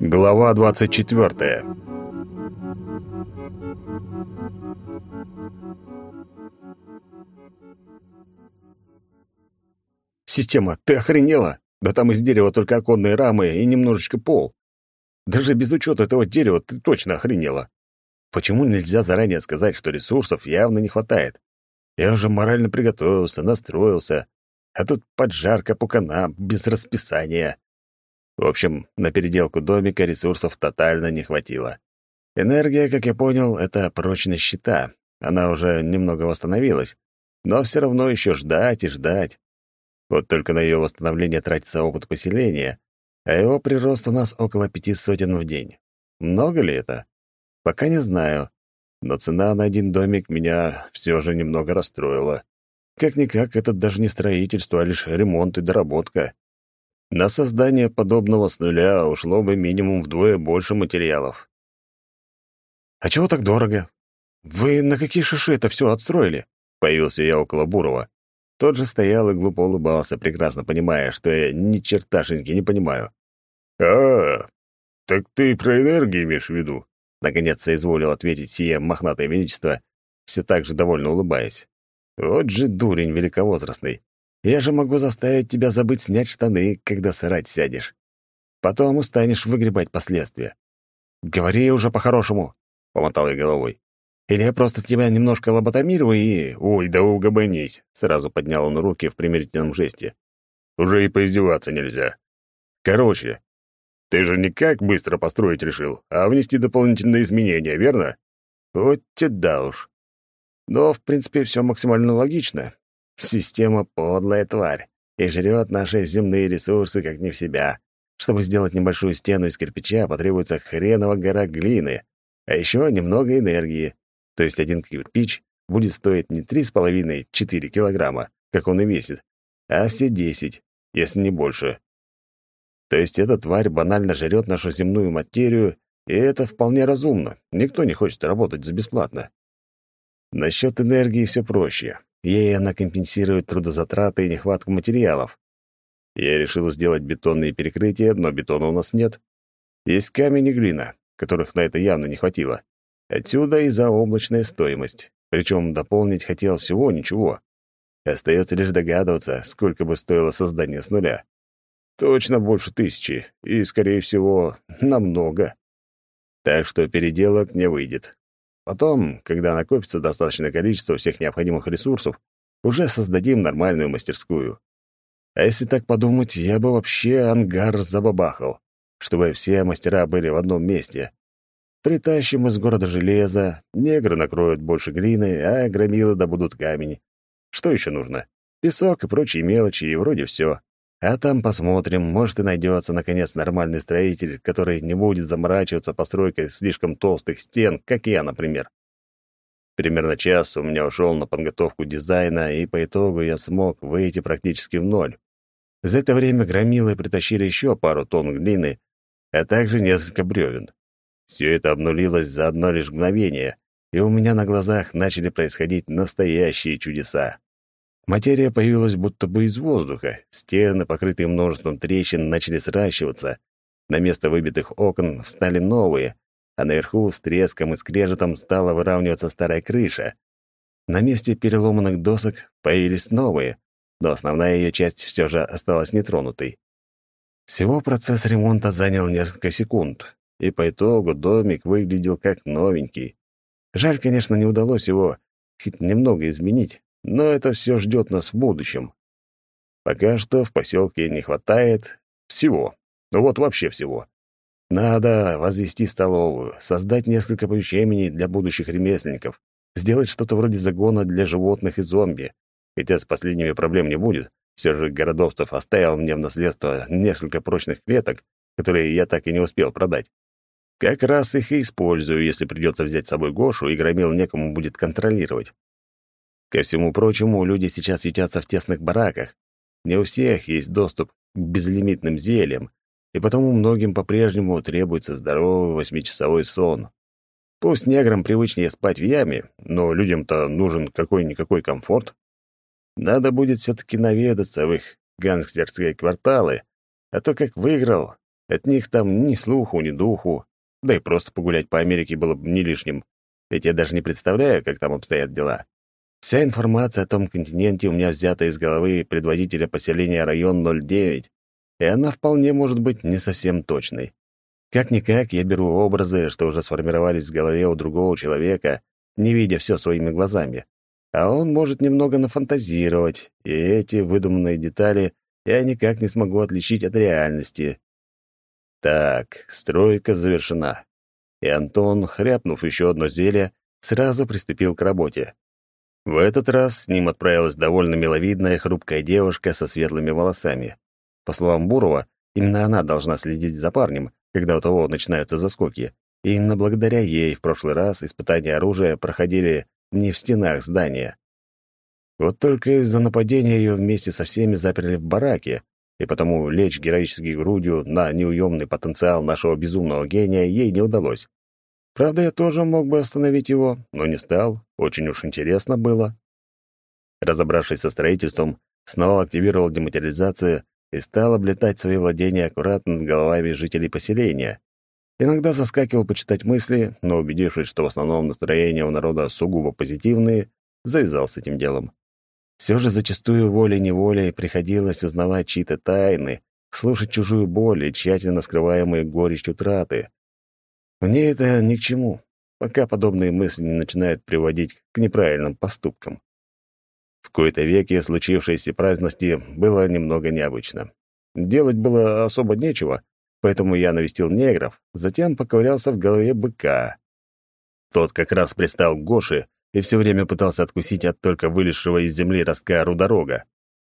Глава 24. Система, ты охренела? Да там из дерева только оконные рамы и немножечко пол. Даже без учета этого дерева ты точно охренела. Почему нельзя заранее сказать, что ресурсов явно не хватает? Я уже морально приготовился, настроился, а тут поджарка пукана без расписания. В общем, на переделку домика ресурсов тотально не хватило. Энергия, как я понял, это прочность щита. Она уже немного восстановилась, но все равно еще ждать и ждать. Вот только на ее восстановление тратится опыт поселения, а его прирост у нас около пяти сотен в день. Много ли это? Пока не знаю, но цена на один домик меня все же немного расстроила. Как-никак, это даже не строительство, а лишь ремонт и доработка. На создание подобного с нуля ушло бы минимум вдвое больше материалов. «А чего так дорого? Вы на какие шиши это все отстроили?» Появился я около Бурова. Тот же стоял и глупо улыбался, прекрасно понимая, что я ни черташеньки не понимаю. «А, так ты про энергию имеешь в виду?» Наконец соизволил ответить сие мохнатое величество, все так же довольно улыбаясь. «Вот же дурень великовозрастный. Я же могу заставить тебя забыть снять штаны, когда срать сядешь. Потом устанешь выгребать последствия. Говори уже по-хорошему», — помотал я головой. «Или я просто тебя немножко лоботомирую и...» «Ой, да угомонись!» — сразу поднял он руки в примирительном жесте. «Уже и поиздеваться нельзя. Короче, ты же не как быстро построить решил, а внести дополнительные изменения, верно? Вот те да уж. Но, в принципе, все максимально логично. Система — подлая тварь и жрет наши земные ресурсы как не в себя. Чтобы сделать небольшую стену из кирпича, потребуется хреново гора глины, а еще немного энергии. То есть один кирпич будет стоить не 3,5-4 килограмма, как он и весит, а все 10, если не больше. То есть эта тварь банально жрет нашу земную материю, и это вполне разумно. Никто не хочет работать за бесплатно. Насчет энергии все проще. Ей она компенсирует трудозатраты и нехватку материалов. Я решил сделать бетонные перекрытия, но бетона у нас нет. Есть камень и глина, которых на это явно не хватило. Отсюда и заоблачная стоимость. Причем дополнить хотел всего ничего. Остается лишь догадываться, сколько бы стоило создание с нуля. Точно больше тысячи, и, скорее всего, намного. Так что переделок не выйдет. Потом, когда накопится достаточное количество всех необходимых ресурсов, уже создадим нормальную мастерскую. А если так подумать, я бы вообще ангар забабахал, чтобы все мастера были в одном месте. Притащим из города железо, негры накроют больше глины, а громилы добудут камень. Что еще нужно? Песок и прочие мелочи, и вроде все. А там посмотрим, может и найдется, наконец, нормальный строитель, который не будет заморачиваться постройкой слишком толстых стен, как я, например. Примерно час у меня ушел на подготовку дизайна, и по итогу я смог выйти практически в ноль. За это время громилы притащили еще пару тонн глины, а также несколько бревен. Все это обнулилось за одно лишь мгновение, и у меня на глазах начали происходить настоящие чудеса. Материя появилась будто бы из воздуха. Стены, покрытые множеством трещин, начали сращиваться. На место выбитых окон встали новые, а наверху с треском и скрежетом стала выравниваться старая крыша. На месте переломанных досок появились новые, но основная ее часть все же осталась нетронутой. Всего процесс ремонта занял несколько секунд, и по итогу домик выглядел как новенький. Жаль, конечно, не удалось его хоть немного изменить, но это все ждет нас в будущем. Пока что в поселке не хватает всего. Вот вообще всего. Надо возвести столовую, создать несколько помещений для будущих ремесленников, сделать что-то вроде загона для животных и зомби. Хотя с последними проблем не будет. Все же Городовцев оставил мне в наследство несколько прочных клеток, которые я так и не успел продать. Как раз их и использую, если придется взять с собой Гошу, и громил некому будет контролировать. Ко всему прочему, люди сейчас ютятся в тесных бараках. Не у всех есть доступ к безлимитным зельям, и потому многим по-прежнему требуется здоровый восьмичасовой сон. Пусть неграм привычнее спать в яме, но людям-то нужен какой-никакой комфорт. Надо будет все-таки наведаться в их гангстерские кварталы, а то как выиграл, От них там ни слуху, ни духу. Да и просто погулять по Америке было бы не лишним. Ведь я даже не представляю, как там обстоят дела. Вся информация о том континенте у меня взята из головы предводителя поселения район 09, и она вполне может быть не совсем точной. Как-никак я беру образы, что уже сформировались в голове у другого человека, не видя все своими глазами. А он может немного нафантазировать, и эти выдуманные детали я никак не смогу отличить от реальности. Так, стройка завершена. И Антон, хряпнув еще одно зелье, сразу приступил к работе. В этот раз с ним отправилась довольно миловидная хрупкая девушка со светлыми волосами. По словам Бурова, именно она должна следить за парнем, когда у того начинаются заскоки. И именно благодаря ей в прошлый раз испытания оружия проходили не в стенах здания. Вот только из-за нападения ее вместе со всеми заперли в бараке, и потому лечь героической грудью на неуемный потенциал нашего безумного гения ей не удалось. Правда, я тоже мог бы остановить его, но не стал, очень уж интересно было. Разобравшись со строительством, снова активировал дематериализацию и стал облетать свои владения аккуратно над головами жителей поселения. Иногда заскакивал почитать мысли, но, убедившись, что в основном настроения у народа сугубо позитивные, завязал с этим делом. Все же зачастую волей-неволей приходилось узнавать чьи-то тайны, слушать чужую боль и тщательно скрываемые горечь утраты. Мне это ни к чему, пока подобные мысли не начинают приводить к неправильным поступкам. В кои-то веке случившейся праздности было немного необычно. Делать было особо нечего, поэтому я навестил негров, затем поковырялся в голове быка. Тот как раз пристал к Гоше и все время пытался откусить от только вылезшего из земли ростка рудорога.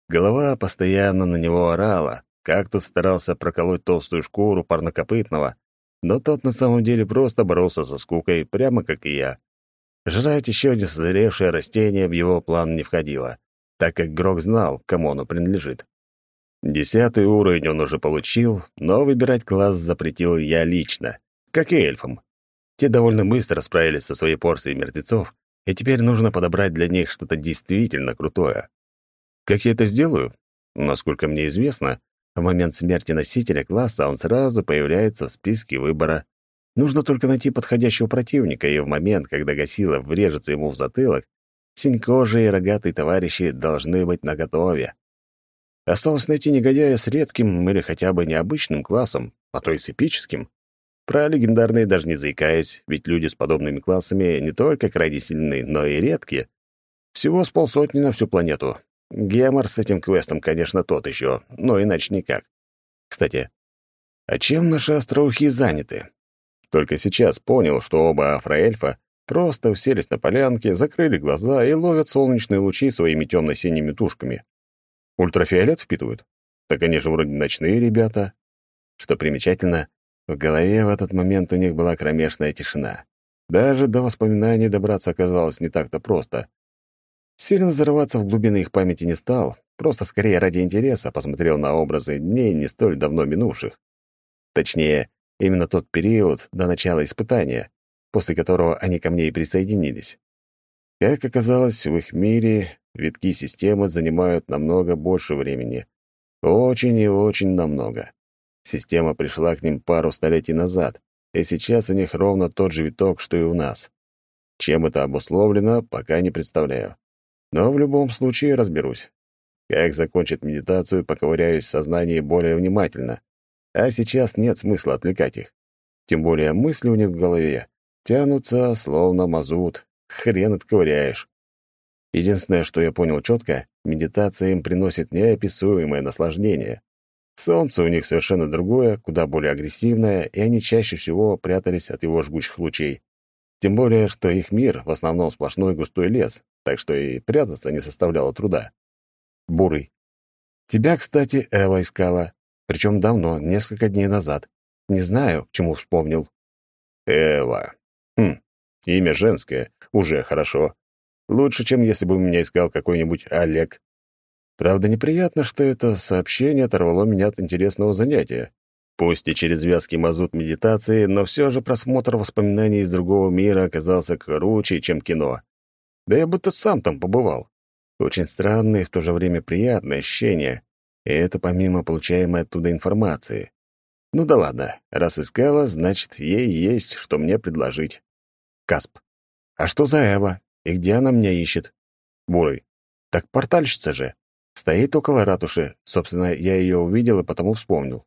Голова постоянно на него орала, кактус старался проколоть толстую шкуру парнокопытного, но тот на самом деле просто боролся со скукой, прямо как и я. Жрать еще не созревшее растение в его план не входило, так как Грок знал, кому оно принадлежит. Десятый уровень он уже получил, но выбирать класс запретил я лично, как и эльфам. Те довольно быстро справились со своей порцией мертвецов, и теперь нужно подобрать для них что-то действительно крутое. Как я это сделаю? Насколько мне известно, в момент смерти носителя класса он сразу появляется в списке выбора. Нужно только найти подходящего противника, и в момент, когда Гасила врежется ему в затылок, синькожие и рогатые товарищи должны быть наготове. Осталось найти негодяя с редким или хотя бы необычным классом, а то и с эпическим. Про легендарные даже не заикаясь, ведь люди с подобными классами не только крайне сильны, но и редкие. Всего с полсотни на всю планету. Гемор с этим квестом, конечно, тот еще, но иначе никак. Кстати, а чем наши остроухи заняты? Только сейчас понял, что оба афроэльфа просто уселись на полянке, закрыли глаза и ловят солнечные лучи своими темно-синими тушками. Ультрафиолет впитывают? Так они же вроде ночные ребята. Что примечательно, в голове в этот момент у них была кромешная тишина. Даже до воспоминаний добраться оказалось не так-то просто. Сильно зарываться в глубины их памяти не стал, просто скорее ради интереса посмотрел на образы дней не столь давно минувших. Точнее, Именно тот период до начала испытания, после которого они ко мне и присоединились. Как оказалось, в их мире витки системы занимают намного больше времени. Очень и очень намного. Система пришла к ним пару столетий назад, и сейчас у них ровно тот же виток, что и у нас. Чем это обусловлено, пока не представляю. Но в любом случае разберусь. Как закончить медитацию, поковыряюсь в сознании более внимательно. А сейчас нет смысла отвлекать их. Тем более мысли у них в голове тянутся, словно мазут. Хрен отковыряешь. Единственное, что я понял четко, медитация им приносит неописуемое наслаждение. Солнце у них совершенно другое, куда более агрессивное, и они чаще всего прятались от его жгучих лучей. Тем более, что их мир в основном сплошной густой лес, так что и прятаться не составляло труда. Бурый. Тебя, кстати, Эва искала. Причем давно, несколько дней назад. Не знаю, к чему вспомнил. Эва. Хм, имя женское. Уже хорошо. Лучше, чем если бы меня искал какой-нибудь Олег. Правда, неприятно, что это сообщение оторвало меня от интересного занятия. Пусть и через вязкий мазут медитации, но все же просмотр воспоминаний из другого мира оказался круче, чем кино. Да я будто сам там побывал. Очень странное и в то же время приятное ощущение. И это помимо получаемой оттуда информации. Ну да ладно, раз искала, значит, ей есть, что мне предложить. Касп. А что за Эва? И где она меня ищет? Бурый. Так портальщица же. Стоит около ратуши. Собственно, я ее увидел и потому вспомнил.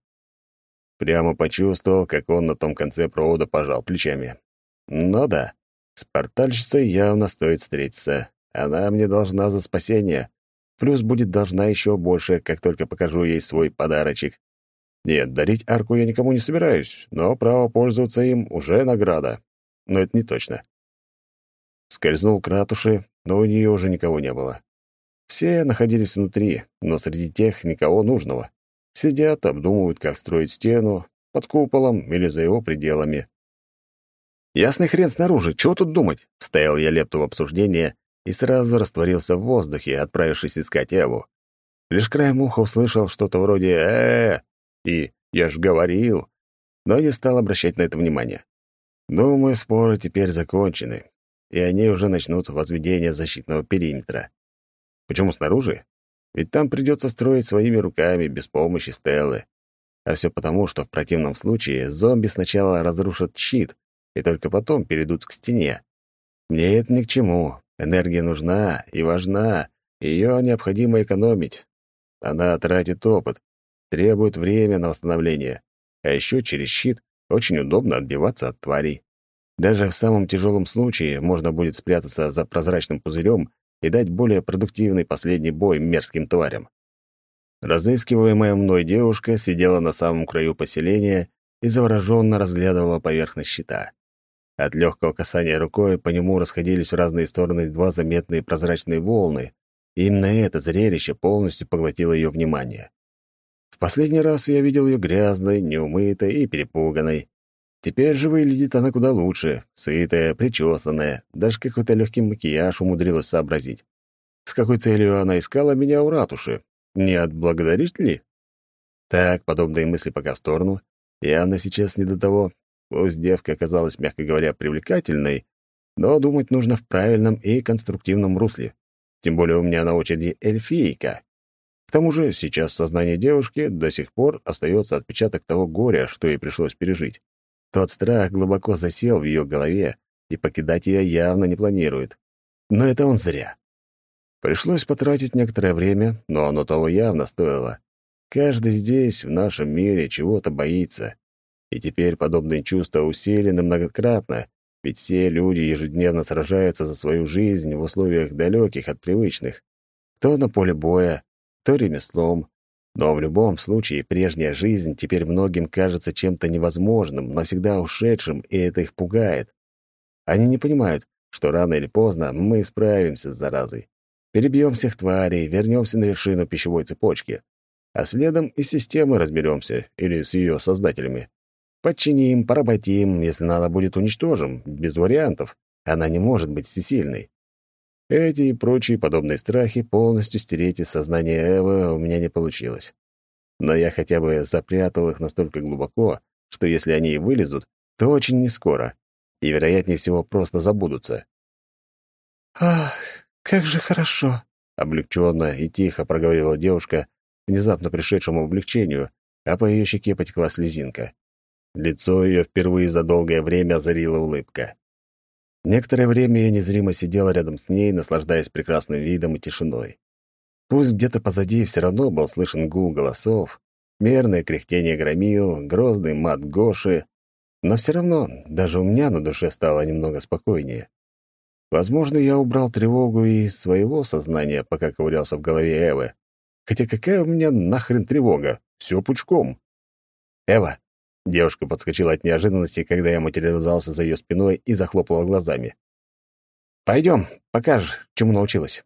Прямо почувствовал, как он на том конце провода пожал плечами. Ну да, с портальщицей явно стоит встретиться. Она мне должна за спасение. Плюс будет должна еще больше, как только покажу ей свой подарочек. Нет, дарить арку я никому не собираюсь, но право пользоваться им уже награда. Но это не точно. Скользнул к ратуше, но у нее уже никого не было. Все находились внутри, но среди тех никого нужного. Сидят, обдумывают, как строить стену, под куполом или за его пределами. «Ясный хрен снаружи, чего тут думать?» — вставил я лепту в обсуждение и сразу растворился в воздухе, отправившись искать Эву. Лишь краем уха услышал что-то вроде э, -э и «я ж говорил», но не стал обращать на это внимание. Думаю, споры теперь закончены, и они уже начнут возведение защитного периметра. Почему снаружи? Ведь там придется строить своими руками, без помощи Стеллы. А все потому, что в противном случае зомби сначала разрушат щит, и только потом перейдут к стене. Мне это ни к чему. Энергия нужна и важна, ее необходимо экономить. Она тратит опыт, требует время на восстановление. А еще через щит очень удобно отбиваться от тварей. Даже в самом тяжелом случае можно будет спрятаться за прозрачным пузырем и дать более продуктивный последний бой мерзким тварям. Разыскиваемая мной девушка сидела на самом краю поселения и завороженно разглядывала поверхность щита. От легкого касания рукой по нему расходились в разные стороны два заметные прозрачные волны, и именно это зрелище полностью поглотило ее внимание. В последний раз я видел ее грязной, неумытой и перепуганной. Теперь же выглядит она куда лучше, сытая, причесанная, даже какой-то легкий макияж умудрилась сообразить. С какой целью она искала меня у ратуши? Не отблагодарить ли? Так, подобные мысли пока в сторону. Явно сейчас не до того. Пусть девка оказалась, мягко говоря, привлекательной, но думать нужно в правильном и конструктивном русле. Тем более у меня на очереди эльфийка. К тому же сейчас в сознании девушки до сих пор остается отпечаток того горя, что ей пришлось пережить. Тот страх глубоко засел в ее голове, и покидать ее явно не планирует. Но это он зря. Пришлось потратить некоторое время, но оно того явно стоило. Каждый здесь, в нашем мире, чего-то боится. И теперь подобные чувства усилены многократно, ведь все люди ежедневно сражаются за свою жизнь в условиях далеких от привычных. Кто на поле боя, кто ремеслом, но в любом случае прежняя жизнь теперь многим кажется чем-то невозможным, навсегда ушедшим, и это их пугает. Они не понимают, что рано или поздно мы справимся с заразой. Перебьем всех тварей, вернемся на вершину пищевой цепочки. А следом и с системой разберемся, или с ее создателями. Подчиним, поработим, если надо будет уничтожим, без вариантов. Она не может быть всесильной. Эти и прочие подобные страхи полностью стереть из сознания Эвы у меня не получилось. Но я хотя бы запрятал их настолько глубоко, что если они и вылезут, то очень нескоро, и, вероятнее всего, просто забудутся. «Ах, как же хорошо!» — облегченно и тихо проговорила девушка, внезапно пришедшему облегчению, а по ее щеке потекла слезинка. Лицо ее впервые за долгое время озарила улыбка. Некоторое время я незримо сидел рядом с ней, наслаждаясь прекрасным видом и тишиной. Пусть где-то позади все равно был слышен гул голосов, мерное кряхтение громил, грозный мат Гоши, но все равно даже у меня на душе стало немного спокойнее. Возможно, я убрал тревогу из своего сознания, пока ковырялся в голове Эвы. Хотя какая у меня нахрен тревога? Все пучком. «Эва, Девушка подскочила от неожиданности, когда я материализовался за ее спиной и захлопала глазами. «Пойдем, покажешь, чему научилась».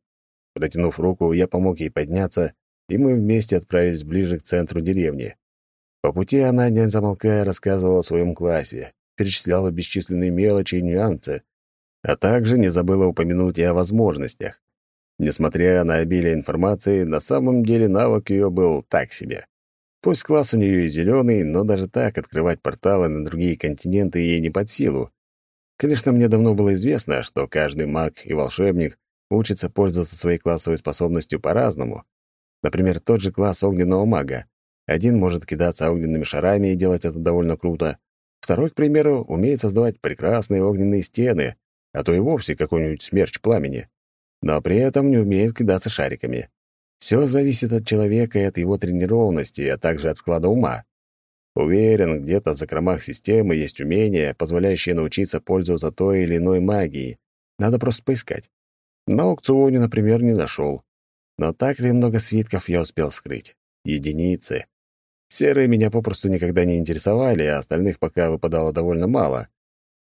Протянув руку, я помог ей подняться, и мы вместе отправились ближе к центру деревни. По пути она, не замолкая, рассказывала о своем классе, перечисляла бесчисленные мелочи и нюансы, а также не забыла упомянуть и о возможностях. Несмотря на обилие информации, на самом деле навык ее был так себе. Пусть класс у нее и зеленый, но даже так открывать порталы на другие континенты ей не под силу. Конечно, мне давно было известно, что каждый маг и волшебник учится пользоваться своей классовой способностью по-разному. Например, тот же класс огненного мага. Один может кидаться огненными шарами и делать это довольно круто. Второй, к примеру, умеет создавать прекрасные огненные стены, а то и вовсе какой-нибудь смерч пламени. Но при этом не умеет кидаться шариками. Все зависит от человека и от его тренированности, а также от склада ума. Уверен, где-то в закромах системы есть умения, позволяющие научиться пользоваться той или иной магией. Надо просто поискать. На аукционе, например, не нашел. Но так ли много свитков я успел скрыть? Единицы. Серые меня попросту никогда не интересовали, а остальных пока выпадало довольно мало.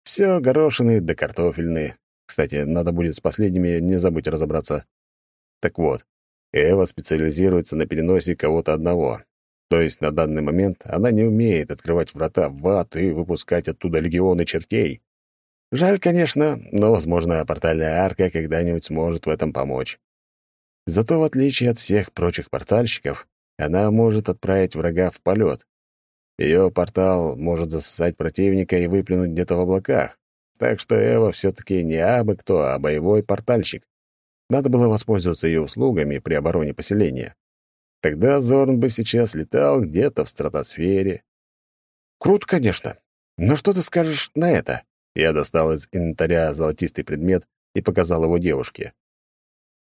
Все горошины да картофельные. Кстати, надо будет с последними не забыть разобраться. Так вот, Эва специализируется на переносе кого-то одного. То есть на данный момент она не умеет открывать врата в ад и выпускать оттуда легионы чертей. Жаль, конечно, но, возможно, портальная арка когда-нибудь сможет в этом помочь. Зато, в отличие от всех прочих портальщиков, она может отправить врага в полет. Ее портал может засосать противника и выплюнуть где-то в облаках. Так что Эва все-таки не абы кто, а боевой портальщик. Надо было воспользоваться ее услугами при обороне поселения. Тогда Зорн бы сейчас летал где-то в стратосфере. Круто, конечно. Но что ты скажешь на это? Я достал из инвентаря золотистый предмет и показал его девушке.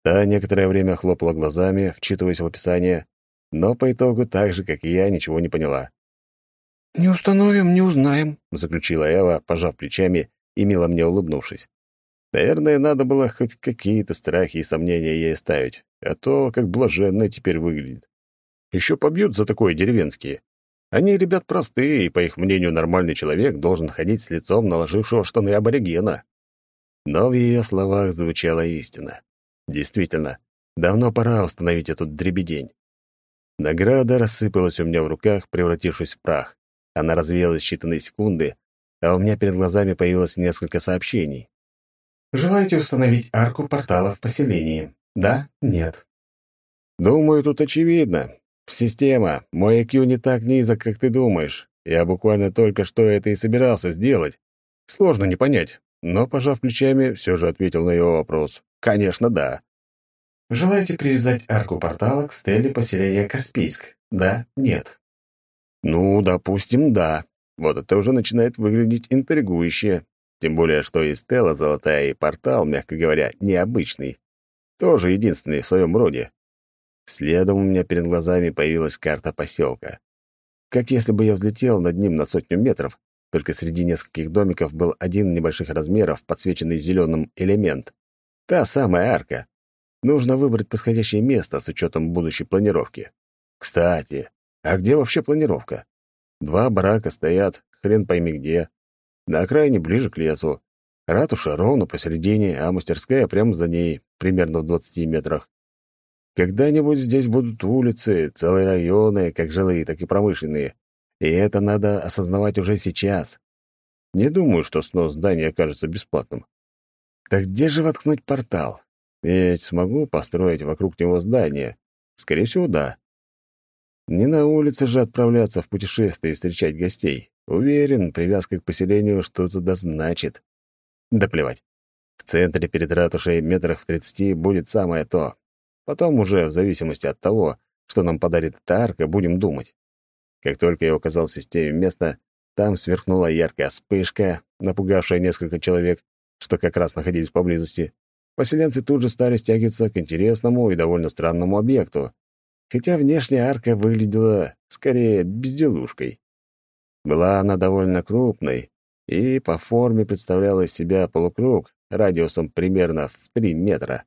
Та некоторое время хлопала глазами, вчитываясь в описание, но по итогу так же, как и я, ничего не поняла. «Не установим, не узнаем», — заключила Эва, пожав плечами и мило мне улыбнувшись. Наверное, надо было хоть какие-то страхи и сомнения ей ставить, а то как блаженно теперь выглядит. Еще побьют за такое деревенские. Они, ребят, простые, и, по их мнению, нормальный человек должен ходить с лицом наложившего штаны аборигена. Но в ее словах звучала истина. Действительно, давно пора установить этот дребедень. Награда рассыпалась у меня в руках, превратившись в прах. Она развеялась считанные секунды, а у меня перед глазами появилось несколько сообщений. «Желаете установить арку портала в поселении? Да? Нет?» «Думаю, тут очевидно. Система, мой IQ не так низок, как ты думаешь. Я буквально только что это и собирался сделать. Сложно не понять, но, пожав плечами, все же ответил на его вопрос. Конечно, да. Желаете привязать арку портала к стеле поселения Каспийск? Да? Нет? Ну, допустим, да. Вот это уже начинает выглядеть интригующе. Тем более, что и стела золотая, и портал, мягко говоря, необычный. Тоже единственный в своем роде. Следом у меня перед глазами появилась карта поселка. Как если бы я взлетел над ним на сотню метров, только среди нескольких домиков был один небольших размеров, подсвеченный зеленым элемент. Та самая арка. Нужно выбрать подходящее место с учетом будущей планировки. Кстати, а где вообще планировка? Два барака стоят, хрен пойми где. На окраине ближе к лесу. Ратуша ровно посередине, а мастерская прямо за ней, примерно в 20 метрах. Когда-нибудь здесь будут улицы, целые районы, как жилые, так и промышленные. И это надо осознавать уже сейчас. Не думаю, что снос здания окажется бесплатным. Так где же воткнуть портал? Ведь смогу построить вокруг него здание. Скорее всего, да. Не на улице же отправляться в путешествие и встречать гостей. Уверен, привязка к поселению что-то да значит. Да плевать. В центре перед ратушей метрах в тридцати будет самое то. Потом уже, в зависимости от того, что нам подарит эта арка, будем думать. Как только я указал в системе место, там сверкнула яркая вспышка, напугавшая несколько человек, что как раз находились поблизости. Поселенцы тут же стали стягиваться к интересному и довольно странному объекту, хотя внешняя арка выглядела скорее безделушкой. Была она довольно крупной и по форме представляла из себя полукруг радиусом примерно в 3 метра.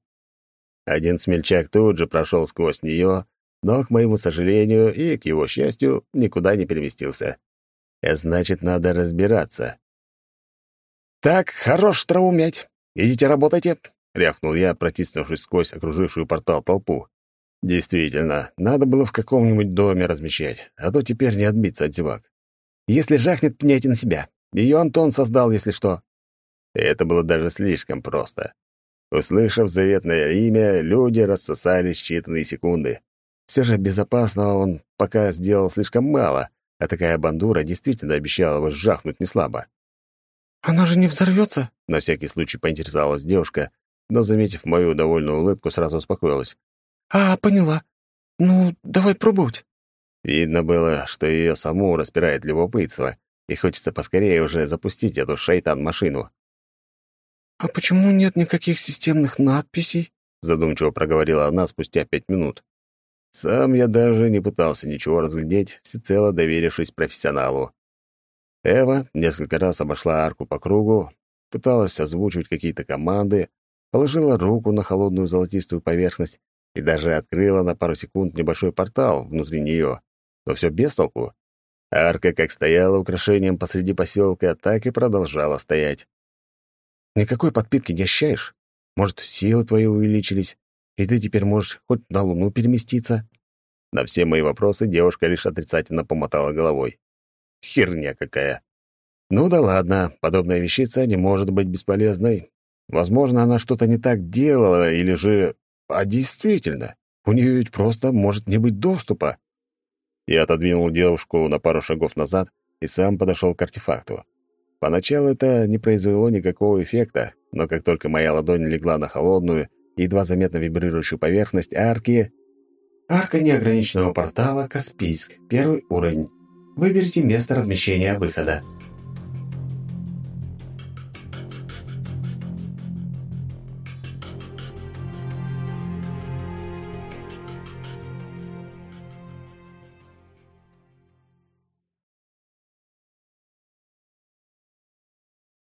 Один смельчак тут же прошел сквозь нее, но, к моему сожалению и к его счастью, никуда не переместился. Значит, надо разбираться. «Так, хорош траву мять. Идите работайте», — рявкнул я, протиснувшись сквозь окружившую портал толпу. Действительно, надо было в каком-нибудь доме размещать, а то теперь не отбиться от зевак. Если жахнет, пняйте на себя. Ее Антон создал, если что. Это было даже слишком просто. Услышав заветное имя, люди рассосались считанные секунды. Все же безопасного он пока сделал слишком мало, а такая бандура действительно обещала его сжахнуть неслабо. «Она же не взорвется?» — на всякий случай поинтересовалась девушка, но, заметив мою довольную улыбку, сразу успокоилась. «А, поняла. Ну, давай пробовать». Видно было, что ее саму распирает любопытство, и хочется поскорее уже запустить эту шайтан-машину. «А почему нет никаких системных надписей?» задумчиво проговорила она спустя пять минут. Сам я даже не пытался ничего разглядеть, всецело доверившись профессионалу. Эва несколько раз обошла арку по кругу, пыталась озвучивать какие-то команды, положила руку на холодную золотистую поверхность и даже открыла на пару секунд небольшой портал внутри нее. Но все без толку. Арка как стояла украшением посреди поселка, так и продолжала стоять. «Никакой подпитки не ощущаешь? Может, силы твои увеличились, и ты теперь можешь хоть на Луну переместиться?» На все мои вопросы девушка лишь отрицательно помотала головой. Херня какая. Ну да ладно, подобная вещица не может быть бесполезной. Возможно, она что-то не так делала, или же... А действительно, у нее ведь просто может не быть доступа. Я отодвинул девушку на пару шагов назад и сам подошел к артефакту. Поначалу это не произвело никакого эффекта, но как только моя ладонь легла на холодную, едва заметно вибрирующую поверхность арки... Арка неограниченного портала «Каспийск», первый уровень. Выберите место размещения выхода.